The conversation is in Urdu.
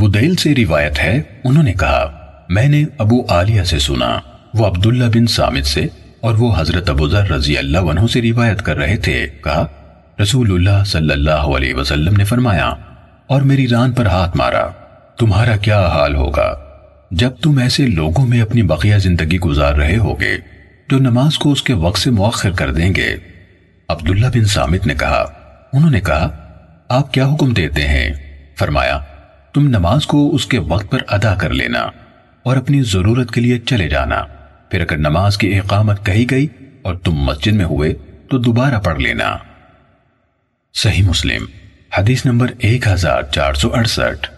بدیل سے روایت ہے، انہوں نے کہا، میں نے ابو عالیہ سے سنا۔ وہ عبداللہ بن سامد سے اور وہ حضرت ابو ذر رضی اللہ عنہ سے روایت کر رہے تھے۔ کہا، رسول اللہ صلی اللہ علیہ وسلم نے فرمایا، اور میری ران پر ہاتھ مارا، تمہارا کیا حال ہوگا؟ جب تم ایسے لوگوں میں اپنی بقیہ زندگی گزار رہے ہوگے جو نماز کو اس کے وقت سے مؤخر کر دیں گے۔ عبداللہ بن سامد نے کہا، انہوں نے کہا، آپ کیا حکم دیتے ہیں؟ فرمایا تم نماز کو اس کے وقت پر ادا کر لینا اور اپنی ضرورت کے لیے چلے جانا۔ پھر اگر نماز کی اقامت کہی گئی اور تم مسجد میں ہوئے تو دوبارہ پڑھ لینا۔ صحیح مسلم، حدیث نمبر ایک ہزار چار سو اڑسٹھ۔